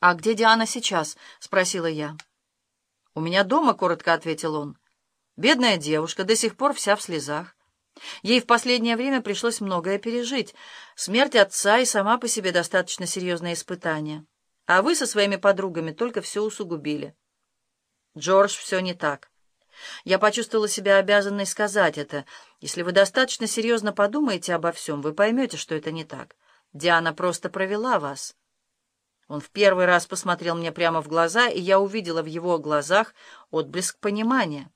«А где Диана сейчас?» — спросила я. «У меня дома», — коротко ответил он. «Бедная девушка, до сих пор вся в слезах. Ей в последнее время пришлось многое пережить. Смерть отца и сама по себе достаточно серьезное испытание. А вы со своими подругами только все усугубили». «Джордж, все не так. Я почувствовала себя обязанной сказать это. Если вы достаточно серьезно подумаете обо всем, вы поймете, что это не так. Диана просто провела вас». Он в первый раз посмотрел мне прямо в глаза, и я увидела в его глазах отблеск понимания.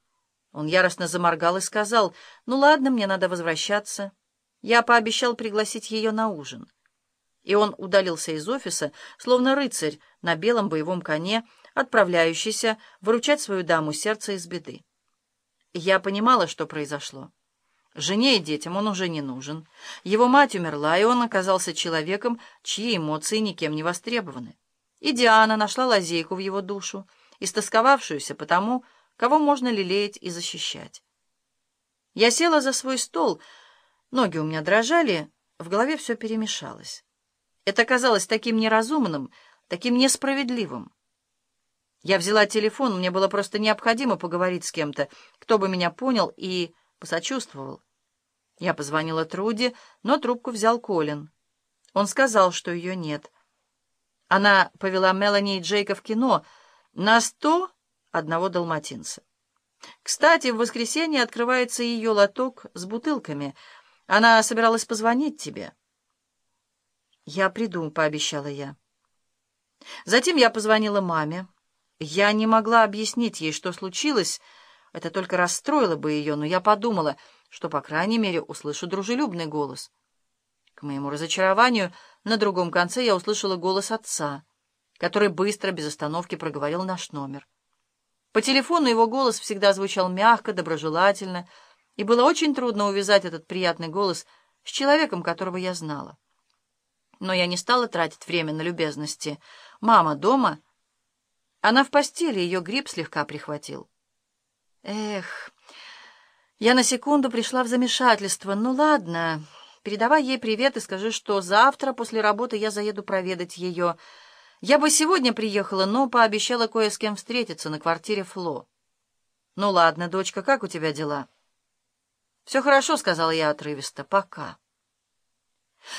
Он яростно заморгал и сказал, «Ну ладно, мне надо возвращаться». Я пообещал пригласить ее на ужин. И он удалился из офиса, словно рыцарь на белом боевом коне, отправляющийся выручать свою даму сердца из беды. Я понимала, что произошло. Жене и детям он уже не нужен. Его мать умерла, и он оказался человеком, чьи эмоции никем не востребованы. И Диана нашла лазейку в его душу, истосковавшуюся потому, кого можно лелеять и защищать. Я села за свой стол, ноги у меня дрожали, в голове все перемешалось. Это казалось таким неразумным, таким несправедливым. Я взяла телефон, мне было просто необходимо поговорить с кем-то, кто бы меня понял и посочувствовал. Я позвонила Труди, но трубку взял Колин. Он сказал, что ее нет. Она повела Мелани и Джейка в кино на сто одного далматинца. Кстати, в воскресенье открывается ее лоток с бутылками. Она собиралась позвонить тебе. «Я приду», — пообещала я. Затем я позвонила маме. Я не могла объяснить ей, что случилось, — это только расстроило бы ее, но я подумала, что, по крайней мере, услышу дружелюбный голос. К моему разочарованию, на другом конце я услышала голос отца, который быстро, без остановки проговорил наш номер. По телефону его голос всегда звучал мягко, доброжелательно, и было очень трудно увязать этот приятный голос с человеком, которого я знала. Но я не стала тратить время на любезности. «Мама дома?» Она в постели, ее грипп слегка прихватил. Эх, я на секунду пришла в замешательство. Ну ладно, передавай ей привет и скажи, что завтра после работы я заеду проведать ее. Я бы сегодня приехала, но пообещала кое с кем встретиться на квартире Фло. Ну ладно, дочка, как у тебя дела? Все хорошо, сказала я отрывисто. Пока.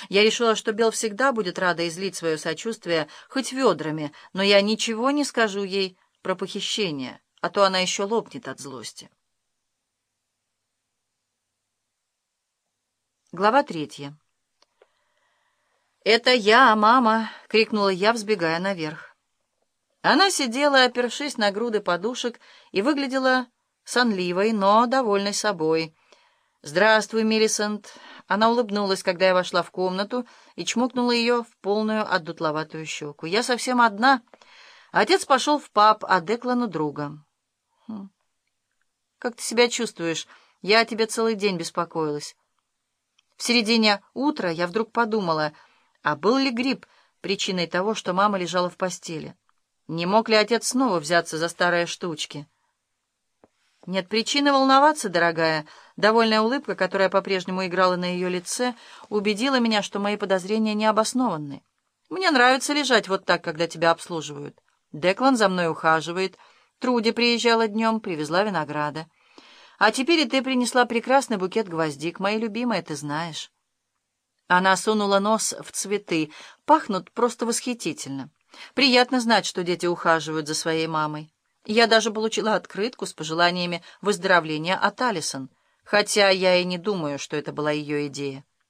Я решила, что Бел всегда будет рада излить свое сочувствие хоть ведрами, но я ничего не скажу ей про похищение а то она еще лопнет от злости. Глава третья. «Это я, мама!» — крикнула я, взбегая наверх. Она сидела, опершись на груды подушек, и выглядела сонливой, но довольной собой. «Здравствуй, Миллисент!» Она улыбнулась, когда я вошла в комнату, и чмокнула ее в полную отдутловатую щеку. «Я совсем одна. Отец пошел в паб, а Деклану друга». Хм. «Как ты себя чувствуешь? Я о тебе целый день беспокоилась». В середине утра я вдруг подумала, а был ли грипп причиной того, что мама лежала в постели? Не мог ли отец снова взяться за старые штучки? Нет причины волноваться, дорогая. Довольная улыбка, которая по-прежнему играла на ее лице, убедила меня, что мои подозрения не обоснованы. Мне нравится лежать вот так, когда тебя обслуживают. Деклан за мной ухаживает — Труди приезжала днем, привезла винограда. А теперь и ты принесла прекрасный букет гвоздик, мои любимые, ты знаешь. Она сунула нос в цветы. Пахнут просто восхитительно. Приятно знать, что дети ухаживают за своей мамой. Я даже получила открытку с пожеланиями выздоровления от Алисон, хотя я и не думаю, что это была ее идея.